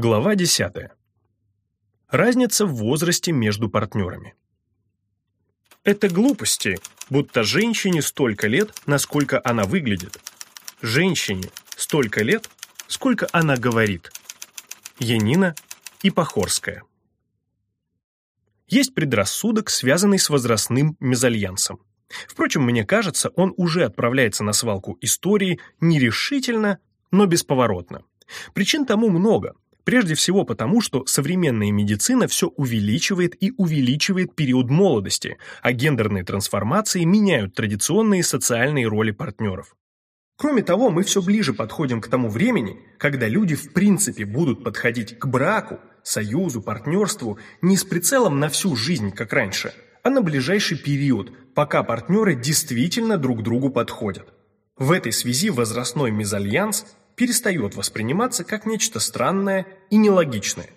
Глава 10. Разница в возрасте между партнерами. Это глупости, будто женщине столько лет, насколько она выглядит. Женщине столько лет, сколько она говорит. Янина и Похорская. Есть предрассудок, связанный с возрастным мезальянсом. Впрочем, мне кажется, он уже отправляется на свалку истории нерешительно, но бесповоротно. Причин тому много, Прежде всего потому, что современная медицина все увеличивает и увеличивает период молодости, а гендерные трансформации меняют традиционные социальные роли партнеров. Кроме того, мы все ближе подходим к тому времени, когда люди в принципе будут подходить к браку, союзу, партнерству не с прицелом на всю жизнь, как раньше, а на ближайший период, пока партнеры действительно друг другу подходят. В этой связи возрастной мезальянс перестает восприниматься как нечто странное и нелогичное.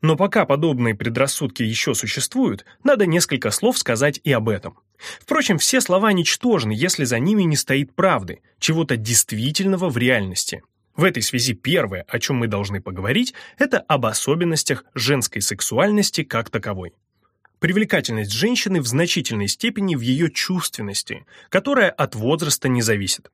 Но пока подобные предрассудки еще существуют, надо несколько слов сказать и об этом. Впрочем, все слова ничтожны, если за ними не стоит правды, чего-то действительного в реальности. В этой связи первое, о чем мы должны поговорить, это об особенностях женской сексуальности как таковой. Привлекательность женщины в значительной степени в ее чувственности, которая от возраста не зависит.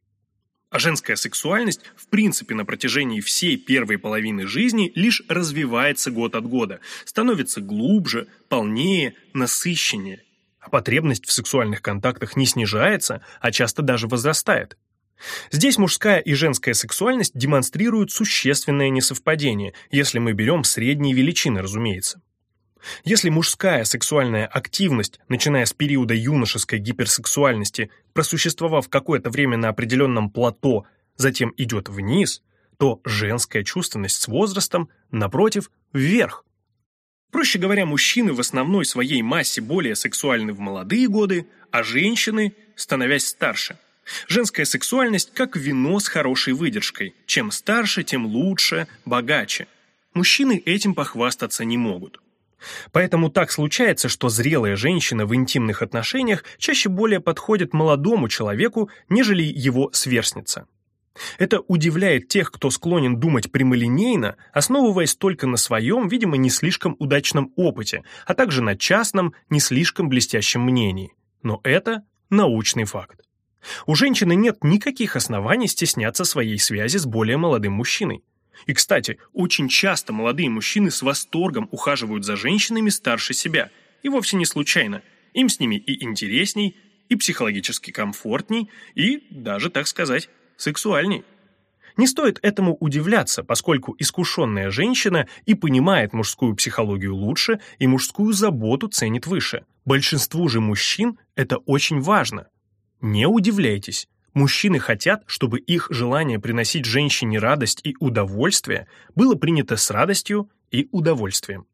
А женская сексуальность, в принципе, на протяжении всей первой половины жизни лишь развивается год от года, становится глубже, полнее, насыщеннее. А потребность в сексуальных контактах не снижается, а часто даже возрастает. Здесь мужская и женская сексуальность демонстрируют существенное несовпадение, если мы берем средние величины, разумеется. Если мужская сексуальная активность, начиная с периода юношеской гиперсексуальности, просуществовав какое-то время на определенном плато, затем идет вниз, то женская чувственность с возрастом, напротив, вверх. Проще говоря, мужчины в основной своей массе более сексуальны в молодые годы, а женщины, становясь старше. Женская сексуальность как вино с хорошей выдержкой. Чем старше, тем лучше, богаче. Мужчины этим похвастаться не могут. Поэтому так случается, что зрелая женщина в интимных отношениях чаще более подходит молодому человеку, нежели его сверстница. Это удивляет тех, кто склонен думать прямолинейно, основываясь только на своем, видимо, не слишком удачном опыте, а также на частном, не слишком блестящем мнении. Но это научный факт. У женщины нет никаких оснований стесняться своей связи с более молодым мужчиной. И, кстати, очень часто молодые мужчины с восторгом ухаживают за женщинами старше себя, и вовсе не случайно. Им с ними и интересней, и психологически комфортней, и даже, так сказать, сексуальней. Не стоит этому удивляться, поскольку искушенная женщина и понимает мужскую психологию лучше, и мужскую заботу ценит выше. Большинству же мужчин это очень важно. Не удивляйтесь, Мужчины хотят, чтобы их желание приносить женщине радость и удовольствие было принято с радостью и удовольствием.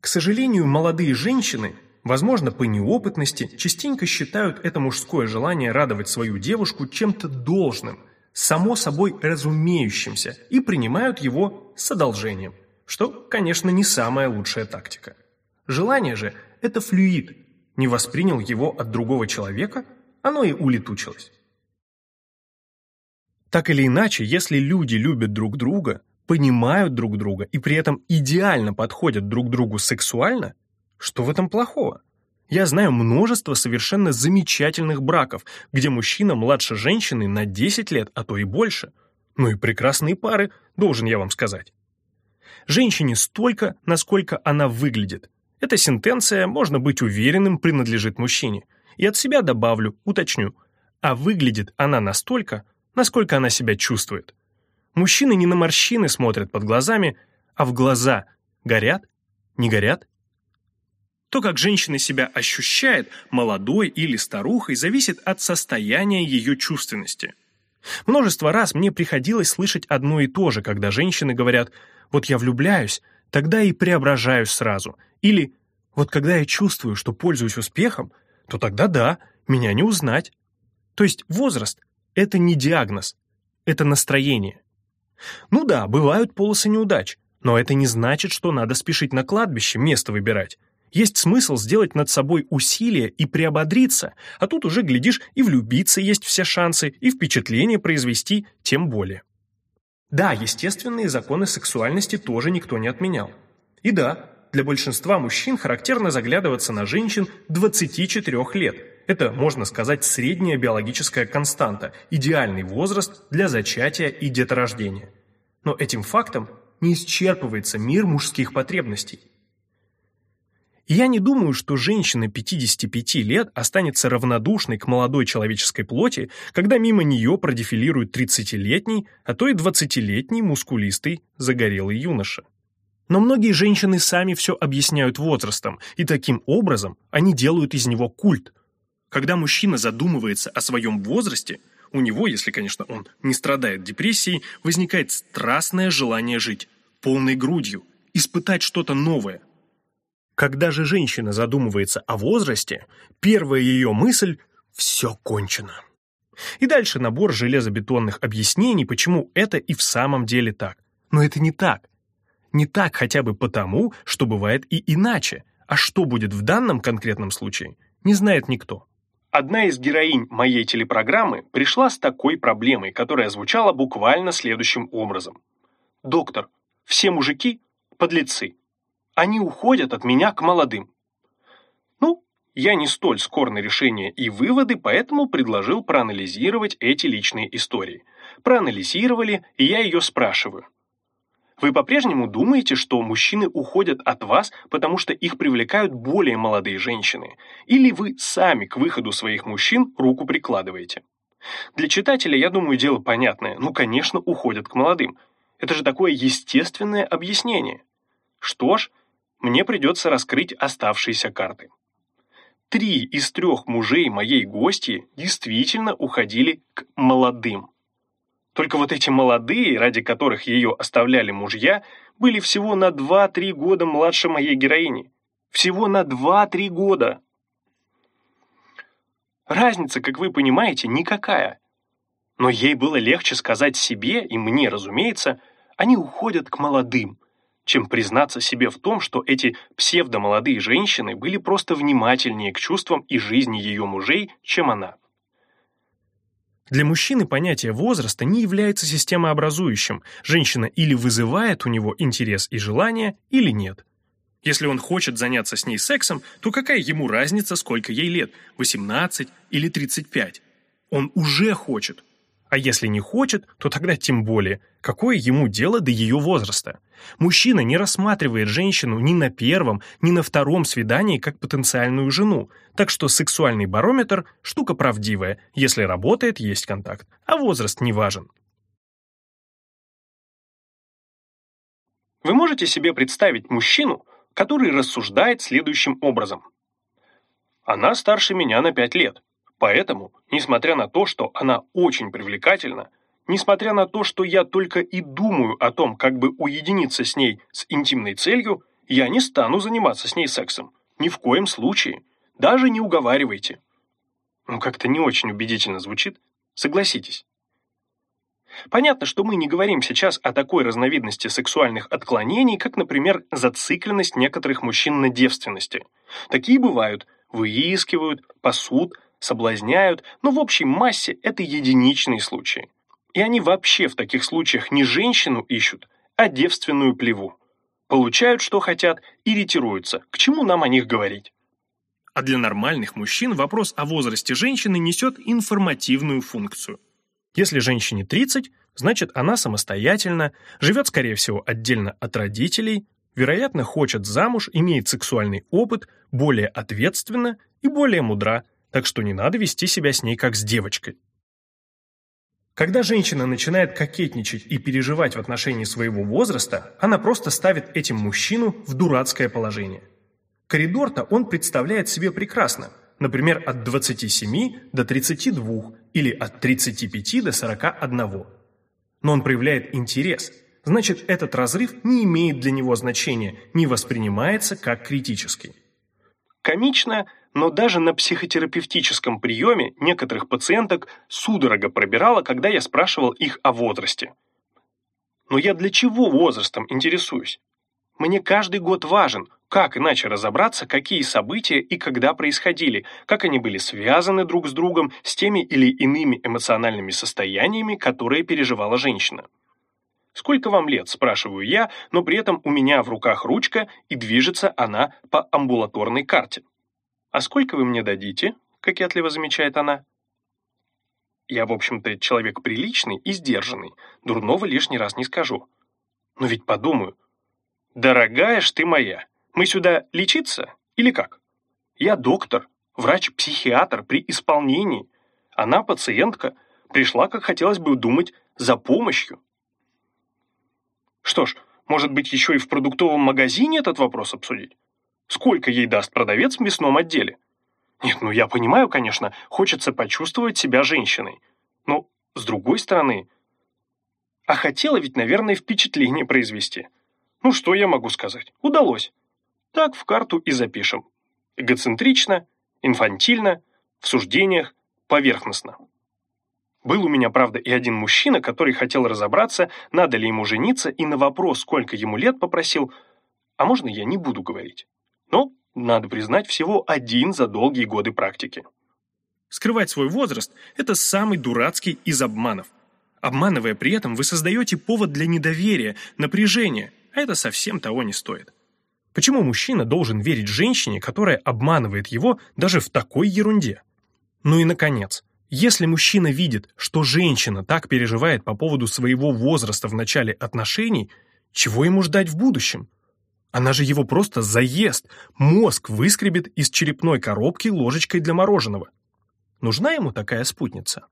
К сожалению, молодые женщины, возможно, по неопытности, частенько считают это мужское желание радовать свою девушку чем-то должным, само собой разумеющимся, и принимают его с одолжением, что, конечно, не самая лучшая тактика. Желание же – это флюид, не воспринял его от другого человека – оно и улетучилось. Так или иначе, если люди любят друг друга, понимают друг друга и при этом идеально подходят друг другу сексуально, что в этом плохого? Я знаю множество совершенно замечательных браков, где мужчина младше женщины на 10 лет, а то и больше. Ну и прекрасные пары, должен я вам сказать. Женщине столько, насколько она выглядит. Эта сентенция, можно быть уверенным, принадлежит мужчине – и от себя добавлю, уточню. А выглядит она настолько, насколько она себя чувствует. Мужчины не на морщины смотрят под глазами, а в глаза. Горят? Не горят? То, как женщина себя ощущает, молодой или старухой, зависит от состояния ее чувственности. Множество раз мне приходилось слышать одно и то же, когда женщины говорят «вот я влюбляюсь, тогда и преображаюсь сразу», или «вот когда я чувствую, что пользуюсь успехом, то тогда да, меня не узнать. То есть возраст – это не диагноз, это настроение. Ну да, бывают полосы неудач, но это не значит, что надо спешить на кладбище место выбирать. Есть смысл сделать над собой усилие и приободриться, а тут уже, глядишь, и влюбиться есть все шансы, и впечатление произвести тем более. Да, естественные законы сексуальности тоже никто не отменял. И да, для большинства мужчин характерно заглядываться на женщин 24 лет. Это, можно сказать, средняя биологическая константа, идеальный возраст для зачатия и деторождения. Но этим фактом не исчерпывается мир мужских потребностей. я не думаю, что женщина 55 лет останется равнодушной к молодой человеческой плоти, когда мимо нее продефилирует 30-летний, а то и 20-летний мускулистый загорелый юноша. Но многие женщины сами все объясняют возрастом, и таким образом они делают из него культ. Когда мужчина задумывается о своем возрасте, у него, если, конечно, он не страдает депрессией, возникает страстное желание жить, полной грудью, испытать что-то новое. Когда же женщина задумывается о возрасте, первая ее мысль – все кончено. И дальше набор железобетонных объяснений, почему это и в самом деле так. Но это не так. Не так хотя бы потому, что бывает и иначе, а что будет в данном конкретном случае, не знает никто. Одна из героинь моей телепрограммы пришла с такой проблемой, которая звучала буквально следующим образом. «Доктор, все мужики – подлецы. Они уходят от меня к молодым». Ну, я не столь скор на решение и выводы, поэтому предложил проанализировать эти личные истории. Проанализировали, и я ее спрашиваю – вы по-прежнему думаете, что мужчины уходят от вас, потому что их привлекают более молодые женщины? Или вы сами к выходу своих мужчин руку прикладываете? Для читателя, я думаю, дело понятное. Ну, конечно, уходят к молодым. Это же такое естественное объяснение. Что ж, мне придется раскрыть оставшиеся карты. Три из трех мужей моей гости действительно уходили к молодым. Только вот эти молодые, ради которых ее оставляли мужья, были всего на 2-3 года младше моей героини. Всего на 2-3 года. Разница, как вы понимаете, никакая. Но ей было легче сказать себе, и мне, разумеется, они уходят к молодым, чем признаться себе в том, что эти псевдомолодые женщины были просто внимательнее к чувствам и жизни ее мужей, чем она. Для мужчины понятие возраста не является системообразующим. Женщина или вызывает у него интерес и желание, или нет. Если он хочет заняться с ней сексом, то какая ему разница, сколько ей лет, 18 или 35? Он уже хочет. А если не хочет, то тогда тем более, какое ему дело до ее возраста? Мужчина не рассматривает женщину ни на первом, ни на втором свидании как потенциальную жену, так что сексуальный барометр – штука правдивая, если работает, есть контакт, а возраст не важен. Вы можете себе представить мужчину, который рассуждает следующим образом. Она старше меня на 5 лет. Поэтому, несмотря на то, что она очень привлекательна, несмотря на то, что я только и думаю о том, как бы уединиться с ней с интимной целью, я не стану заниматься с ней сексом. Ни в коем случае. Даже не уговаривайте. Ну, как-то не очень убедительно звучит. Согласитесь. Понятно, что мы не говорим сейчас о такой разновидности сексуальных отклонений, как, например, зацикленность некоторых мужчин на девственности. Такие бывают, выискивают, пасут, соблазняют, но в общей массе это единичные случаи. И они вообще в таких случаях не женщину ищут, а девственную плеву. Получают, что хотят, и ретируются. К чему нам о них говорить? А для нормальных мужчин вопрос о возрасте женщины несет информативную функцию. Если женщине 30, значит она самостоятельна, живет, скорее всего, отдельно от родителей, вероятно, хочет замуж, имеет сексуальный опыт, более ответственна и более мудра, так что не надо вести себя с ней как с девочкой. Когда женщина начинает кокетничать и переживать в отношении своего возраста, она просто ставит этим мужчину в дурацкое положение. Коридор-то он представляет себе прекрасно, например, от 27 до 32 или от 35 до 41. Но он проявляет интерес, значит этот разрыв не имеет для него значения, не воспринимается как критический. Комично – но даже на психотерапевтическом приеме некоторых пациенток судорога пробирала, когда я спрашивал их о возрасте. Но я для чего возрастом интересуюсь? Мне каждый год важен, как иначе разобраться, какие события и когда происходили, как они были связаны друг с другом с теми или иными эмоциональными состояниями, которые переживала женщина. Сколько вам лет, спрашиваю я, но при этом у меня в руках ручка, и движется она по амбулаторной карте. А сколько вы мне дадите? Кокетливо замечает она. Я, в общем-то, человек приличный и сдержанный, дурного лишний раз не скажу. Но ведь подумаю, дорогая ж ты моя, мы сюда лечиться или как? Я доктор, врач-психиатр при исполнении. Она, пациентка, пришла, как хотелось бы думать, за помощью. Что ж, может быть, еще и в продуктовом магазине этот вопрос обсудить? Сколько ей даст продавец в мясном отделе? Нет, ну я понимаю, конечно, хочется почувствовать себя женщиной. Но, с другой стороны... А хотела ведь, наверное, впечатление произвести. Ну, что я могу сказать? Удалось. Так в карту и запишем. Эгоцентрично, инфантильно, в суждениях, поверхностно. Был у меня, правда, и один мужчина, который хотел разобраться, надо ли ему жениться, и на вопрос, сколько ему лет, попросил, а можно я не буду говорить? Но, надо признать, всего один за долгие годы практики. Скрывать свой возраст – это самый дурацкий из обманов. Обманывая при этом, вы создаете повод для недоверия, напряжения, а это совсем того не стоит. Почему мужчина должен верить женщине, которая обманывает его даже в такой ерунде? Ну и наконец – если мужчина видит, что женщина так переживает по поводу своего возраста в начале отношений, чего ему ждать в будущем? Она же его просто заест, мозг выскребет из черепной коробки ложечкой для мороженого. Нужна ему такая спутница?